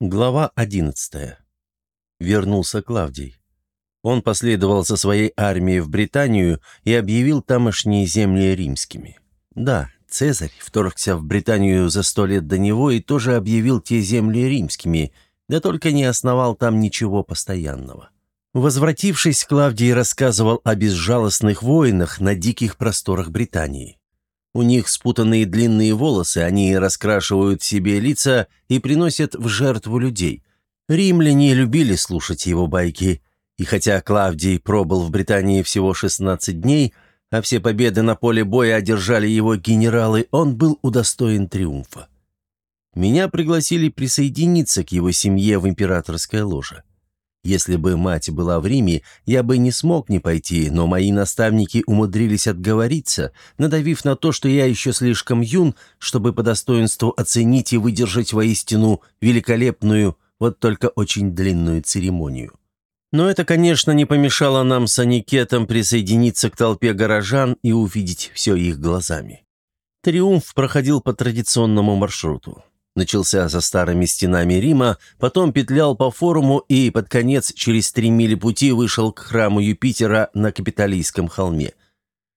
Глава 11. Вернулся Клавдий. Он последовал за своей армией в Британию и объявил тамошние земли римскими. Да, Цезарь вторгся в Британию за сто лет до него и тоже объявил те земли римскими, да только не основал там ничего постоянного. Возвратившись, Клавдий рассказывал о безжалостных воинах на диких просторах Британии. У них спутанные длинные волосы, они раскрашивают себе лица и приносят в жертву людей. Римляне любили слушать его байки, и хотя Клавдий пробыл в Британии всего 16 дней, а все победы на поле боя одержали его генералы, он был удостоен триумфа. Меня пригласили присоединиться к его семье в императорское ложе. Если бы мать была в Риме, я бы не смог не пойти, но мои наставники умудрились отговориться, надавив на то, что я еще слишком юн, чтобы по достоинству оценить и выдержать воистину великолепную, вот только очень длинную церемонию. Но это, конечно, не помешало нам с Аникетом присоединиться к толпе горожан и увидеть все их глазами. Триумф проходил по традиционному маршруту. Начался за старыми стенами Рима, потом петлял по форуму и под конец через три мили пути вышел к храму Юпитера на Капитолийском холме.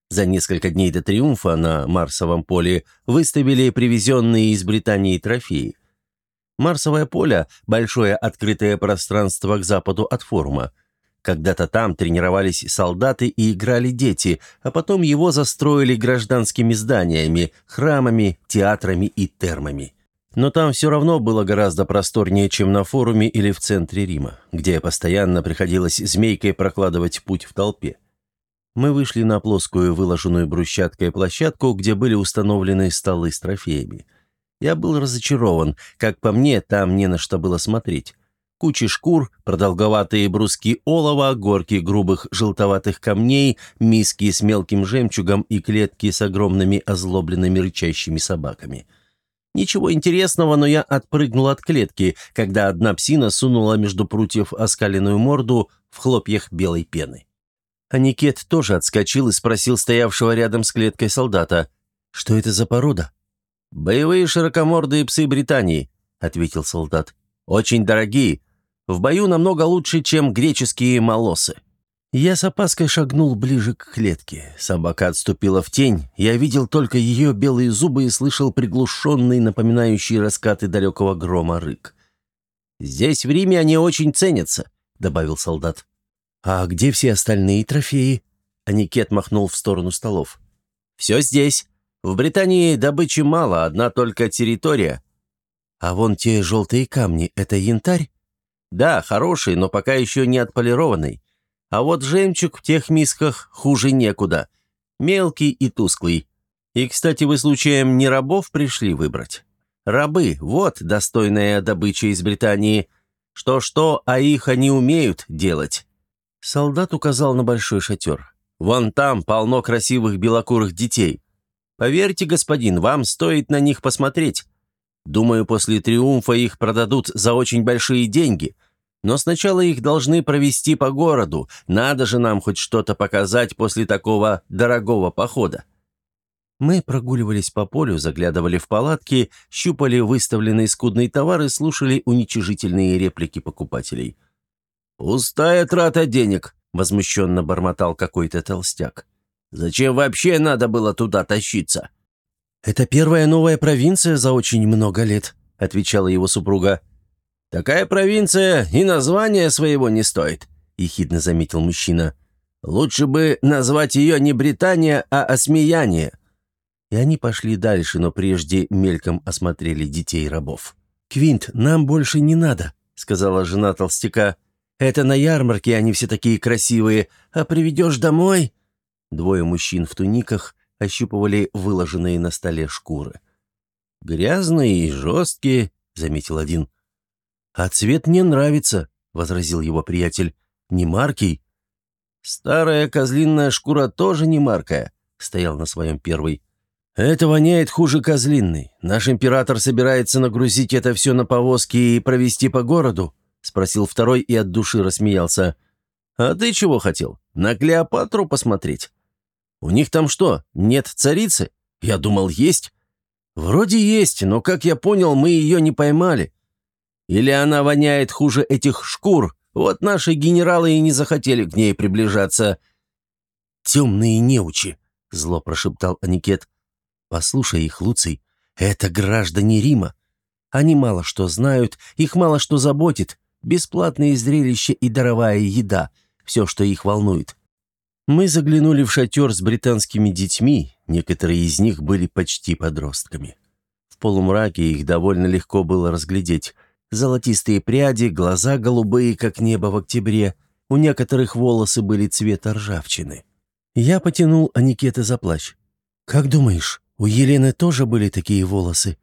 За несколько дней до триумфа на Марсовом поле выставили привезенные из Британии трофеи. Марсовое поле – большое открытое пространство к западу от форума. Когда-то там тренировались солдаты и играли дети, а потом его застроили гражданскими зданиями, храмами, театрами и термами. Но там все равно было гораздо просторнее, чем на форуме или в центре Рима, где постоянно приходилось змейкой прокладывать путь в толпе. Мы вышли на плоскую, выложенную брусчаткой площадку, где были установлены столы с трофеями. Я был разочарован. Как по мне, там не на что было смотреть. Кучи шкур, продолговатые бруски олова, горки грубых желтоватых камней, миски с мелким жемчугом и клетки с огромными озлобленными рычащими собаками – Ничего интересного, но я отпрыгнул от клетки, когда одна псина сунула между прутьев оскаленную морду в хлопьях белой пены. Аникет тоже отскочил и спросил стоявшего рядом с клеткой солдата, «Что это за порода?» «Боевые широкомордые псы Британии», — ответил солдат. «Очень дорогие. В бою намного лучше, чем греческие молосы». Я с опаской шагнул ближе к клетке. Собака отступила в тень. Я видел только ее белые зубы и слышал приглушенный, напоминающий раскаты далекого грома рык. «Здесь в Риме они очень ценятся», — добавил солдат. «А где все остальные трофеи?» Аникет махнул в сторону столов. «Все здесь. В Британии добычи мало, одна только территория». «А вон те желтые камни — это янтарь?» «Да, хороший, но пока еще не отполированный. А вот жемчуг в тех мисках хуже некуда. Мелкий и тусклый. И, кстати, вы случаем не рабов пришли выбрать? Рабы – вот достойная добыча из Британии. Что-что, а их они умеют делать. Солдат указал на большой шатер. Вон там полно красивых белокурых детей. Поверьте, господин, вам стоит на них посмотреть. Думаю, после триумфа их продадут за очень большие деньги – но сначала их должны провести по городу. Надо же нам хоть что-то показать после такого дорогого похода. Мы прогуливались по полю, заглядывали в палатки, щупали выставленные скудные товары, слушали уничижительные реплики покупателей. «Пустая трата денег», — возмущенно бормотал какой-то толстяк. «Зачем вообще надо было туда тащиться?» «Это первая новая провинция за очень много лет», — отвечала его супруга. «Такая провинция и названия своего не стоит», — ехидно заметил мужчина. «Лучше бы назвать ее не Британия, а Осмеяние». И они пошли дальше, но прежде мельком осмотрели детей рабов. «Квинт, нам больше не надо», — сказала жена толстяка. «Это на ярмарке они все такие красивые, а приведешь домой...» Двое мужчин в туниках ощупывали выложенные на столе шкуры. «Грязные и жесткие», — заметил один. «А цвет мне нравится», — возразил его приятель. «Не маркий». «Старая козлиная шкура тоже не маркая», — стоял на своем первый. «Это воняет хуже козлиной. Наш император собирается нагрузить это все на повозки и провести по городу?» — спросил второй и от души рассмеялся. «А ты чего хотел? На Клеопатру посмотреть? У них там что, нет царицы? Я думал, есть». «Вроде есть, но, как я понял, мы ее не поймали. Или она воняет хуже этих шкур? Вот наши генералы и не захотели к ней приближаться». «Темные неучи», — зло прошептал Аникет. «Послушай их, Луций, это граждане Рима. Они мало что знают, их мало что заботит. Бесплатные зрелища и даровая еда — все, что их волнует. Мы заглянули в шатер с британскими детьми, некоторые из них были почти подростками. В полумраке их довольно легко было разглядеть. Золотистые пряди, глаза голубые, как небо в октябре, у некоторых волосы были цвета ржавчины. Я потянул Аникета за плащ. «Как думаешь, у Елены тоже были такие волосы?»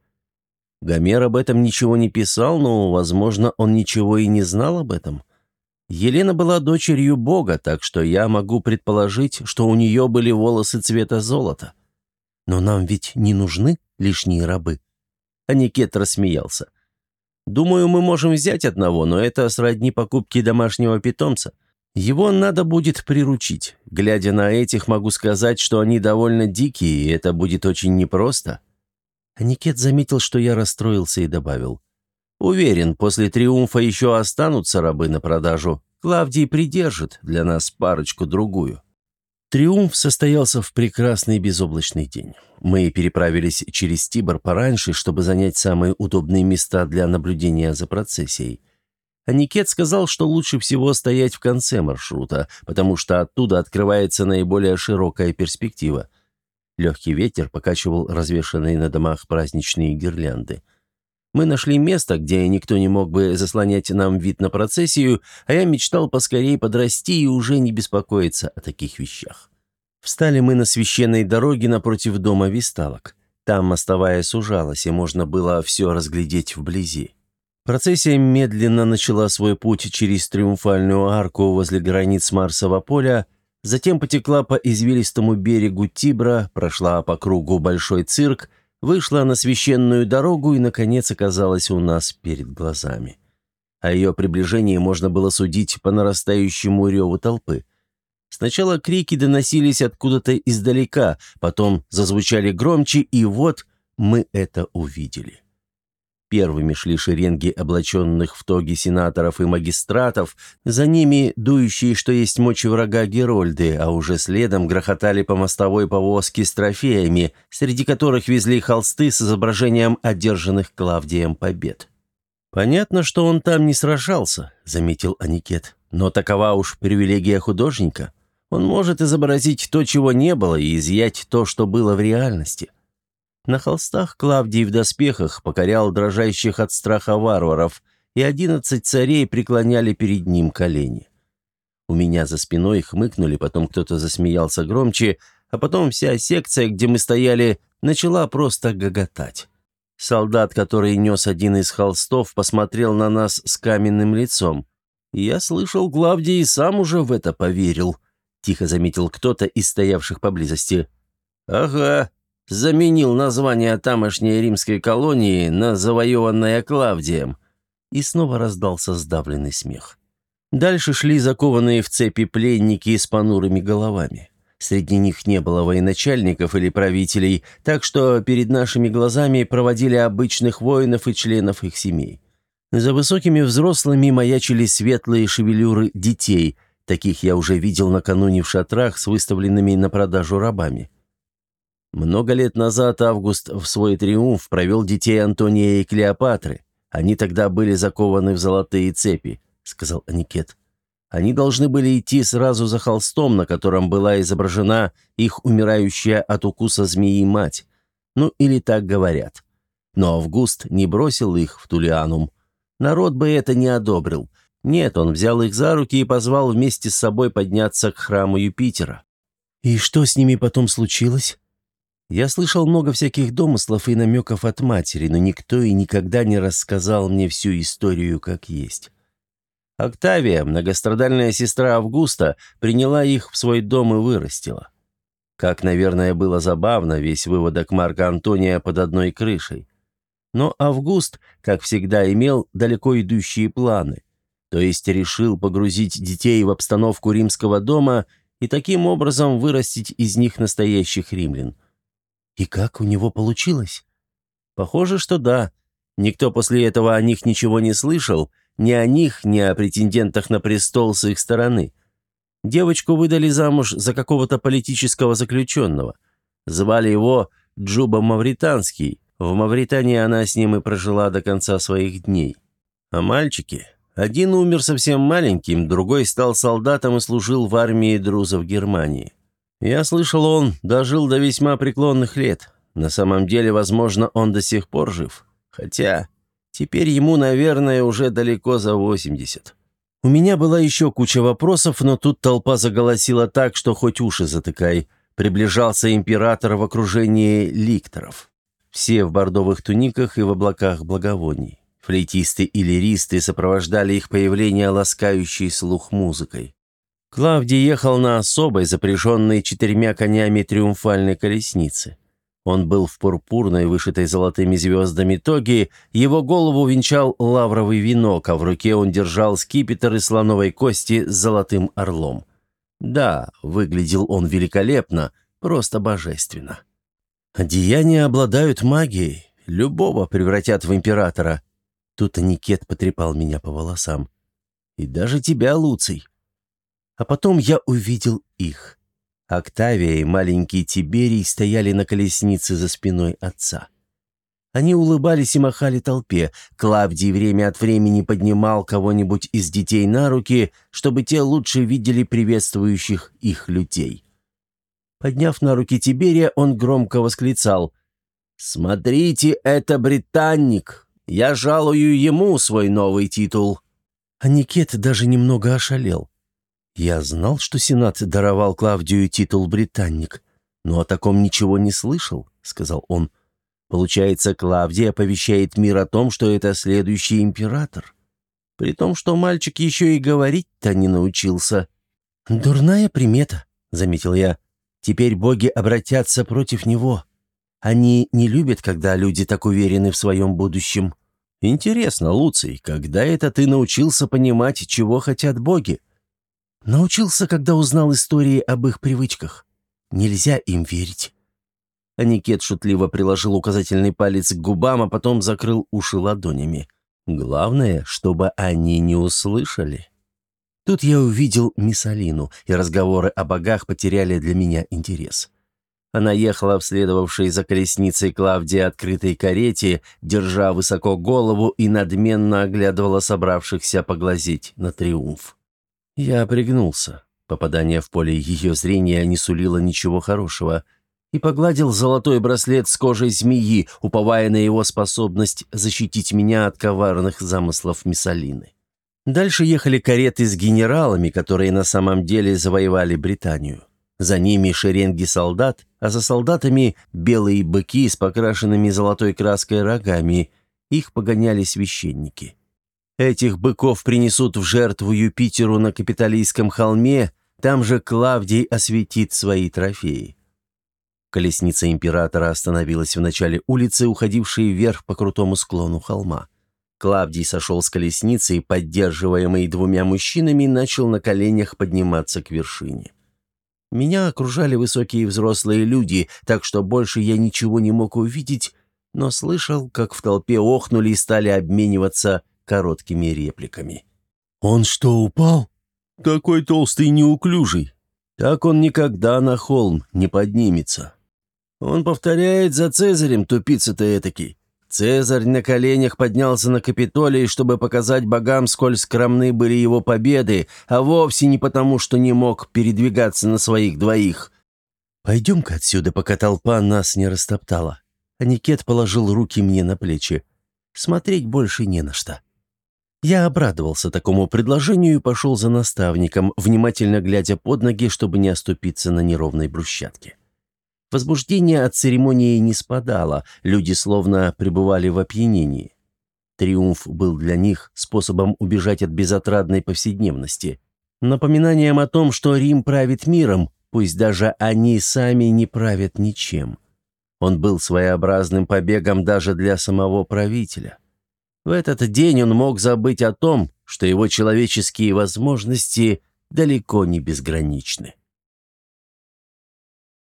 Гомер об этом ничего не писал, но, возможно, он ничего и не знал об этом. Елена была дочерью Бога, так что я могу предположить, что у нее были волосы цвета золота. Но нам ведь не нужны лишние рабы. Аникет рассмеялся. «Думаю, мы можем взять одного, но это сродни покупки домашнего питомца. Его надо будет приручить. Глядя на этих, могу сказать, что они довольно дикие, и это будет очень непросто». Аникет заметил, что я расстроился и добавил. «Уверен, после триумфа еще останутся рабы на продажу. Клавдий придержит для нас парочку-другую». Триумф состоялся в прекрасный безоблачный день. Мы переправились через Тибр пораньше, чтобы занять самые удобные места для наблюдения за процессией. Аникет сказал, что лучше всего стоять в конце маршрута, потому что оттуда открывается наиболее широкая перспектива. Легкий ветер покачивал развешанные на домах праздничные гирлянды. Мы нашли место, где никто не мог бы заслонять нам вид на процессию, а я мечтал поскорее подрасти и уже не беспокоиться о таких вещах. Встали мы на священной дороге напротив дома висталок. Там мостовая сужалась, и можно было все разглядеть вблизи. Процессия медленно начала свой путь через триумфальную арку возле границ Марсового поля, затем потекла по извилистому берегу Тибра, прошла по кругу большой цирк, вышла на священную дорогу и, наконец, оказалась у нас перед глазами. О ее приближении можно было судить по нарастающему реву толпы. Сначала крики доносились откуда-то издалека, потом зазвучали громче, и вот мы это увидели. Первыми шли шеренги облаченных в тоги сенаторов и магистратов, за ними дующие, что есть мочи врага Герольды, а уже следом грохотали по мостовой повозки с трофеями, среди которых везли холсты с изображением одержанных Клавдием побед. «Понятно, что он там не сражался», — заметил Аникет, «но такова уж привилегия художника. Он может изобразить то, чего не было, и изъять то, что было в реальности». На холстах Клавдий в доспехах покорял дрожащих от страха варваров, и одиннадцать царей преклоняли перед ним колени. У меня за спиной хмыкнули, потом кто-то засмеялся громче, а потом вся секция, где мы стояли, начала просто гоготать. Солдат, который нес один из холстов, посмотрел на нас с каменным лицом. «Я слышал, Клавдий сам уже в это поверил», — тихо заметил кто-то из стоявших поблизости. «Ага, заменил название тамошней римской колонии на завоеванное Клавдием». И снова раздался сдавленный смех. Дальше шли закованные в цепи пленники с понурыми головами. Среди них не было военачальников или правителей, так что перед нашими глазами проводили обычных воинов и членов их семей. За высокими взрослыми маячили светлые шевелюры детей, таких я уже видел накануне в шатрах с выставленными на продажу рабами. Много лет назад Август в свой триумф провел детей Антония и Клеопатры. Они тогда были закованы в золотые цепи, сказал Аникет. Они должны были идти сразу за холстом, на котором была изображена их умирающая от укуса змеи мать. Ну, или так говорят. Но Август не бросил их в Тулианум. Народ бы это не одобрил. Нет, он взял их за руки и позвал вместе с собой подняться к храму Юпитера. «И что с ними потом случилось?» Я слышал много всяких домыслов и намеков от матери, но никто и никогда не рассказал мне всю историю как есть. Октавия, многострадальная сестра Августа, приняла их в свой дом и вырастила. Как, наверное, было забавно весь выводок Марка Антония под одной крышей. Но Август, как всегда, имел далеко идущие планы, то есть решил погрузить детей в обстановку римского дома и таким образом вырастить из них настоящих римлян – «И как у него получилось?» «Похоже, что да. Никто после этого о них ничего не слышал, ни о них, ни о претендентах на престол с их стороны. Девочку выдали замуж за какого-то политического заключенного. Звали его Джуба Мавританский. В Мавритании она с ним и прожила до конца своих дней. А мальчики? Один умер совсем маленьким, другой стал солдатом и служил в армии друзов Германии. Я слышал, он дожил до весьма преклонных лет. На самом деле, возможно, он до сих пор жив. Хотя теперь ему, наверное, уже далеко за 80. У меня была еще куча вопросов, но тут толпа заголосила так, что хоть уши затыкай. Приближался император в окружении ликторов. Все в бордовых туниках и в облаках благовоний. Флейтисты и лиристы сопровождали их появление ласкающей слух музыкой. Клавдий ехал на особой, запряженной четырьмя конями триумфальной колеснице. Он был в пурпурной, вышитой золотыми звездами тоги, его голову венчал лавровый венок, а в руке он держал скипетр из слоновой кости с золотым орлом. Да, выглядел он великолепно, просто божественно. Одеяния обладают магией, любого превратят в императора. Тут Аникет потрепал меня по волосам. И даже тебя, Луций. А потом я увидел их. Октавия и маленький Тиберий стояли на колеснице за спиной отца. Они улыбались и махали толпе. Клавдий время от времени поднимал кого-нибудь из детей на руки, чтобы те лучше видели приветствующих их людей. Подняв на руки Тиберия, он громко восклицал «Смотрите, это британник! Я жалую ему свой новый титул!» Аникет даже немного ошалел. Я знал, что Сенат даровал Клавдию титул «британник», но о таком ничего не слышал, — сказал он. Получается, Клавдия оповещает мир о том, что это следующий император. При том, что мальчик еще и говорить-то не научился. «Дурная примета», — заметил я. «Теперь боги обратятся против него. Они не любят, когда люди так уверены в своем будущем». «Интересно, Луций, когда это ты научился понимать, чего хотят боги?» Научился, когда узнал истории об их привычках. Нельзя им верить. Аникет шутливо приложил указательный палец к губам, а потом закрыл уши ладонями. Главное, чтобы они не услышали. Тут я увидел Миссалину, и разговоры о богах потеряли для меня интерес. Она ехала в следовавшей за колесницей Клавдии открытой карете, держа высоко голову и надменно оглядывала собравшихся поглазеть на триумф. Я пригнулся. Попадание в поле ее зрения не сулило ничего хорошего. И погладил золотой браслет с кожей змеи, уповая на его способность защитить меня от коварных замыслов Миссалины. Дальше ехали кареты с генералами, которые на самом деле завоевали Британию. За ними шеренги солдат, а за солдатами белые быки с покрашенными золотой краской рогами. Их погоняли священники. Этих быков принесут в жертву Юпитеру на Капитолийском холме, там же Клавдий осветит свои трофеи. Колесница императора остановилась в начале улицы, уходившей вверх по крутому склону холма. Клавдий сошел с колесницы и, поддерживаемый двумя мужчинами, начал на коленях подниматься к вершине. Меня окружали высокие взрослые люди, так что больше я ничего не мог увидеть, но слышал, как в толпе охнули и стали обмениваться короткими репликами. «Он что, упал? Такой толстый и неуклюжий. Так он никогда на холм не поднимется. Он повторяет за Цезарем, тупица-то этакий. Цезарь на коленях поднялся на Капитолий, чтобы показать богам, сколь скромны были его победы, а вовсе не потому, что не мог передвигаться на своих двоих. «Пойдем-ка отсюда, пока толпа нас не растоптала». Аникет положил руки мне на плечи. «Смотреть больше не на что». Я обрадовался такому предложению и пошел за наставником, внимательно глядя под ноги, чтобы не оступиться на неровной брусчатке. Возбуждение от церемонии не спадало, люди словно пребывали в опьянении. Триумф был для них способом убежать от безотрадной повседневности, напоминанием о том, что Рим правит миром, пусть даже они сами не правят ничем. Он был своеобразным побегом даже для самого правителя. В этот день он мог забыть о том, что его человеческие возможности далеко не безграничны.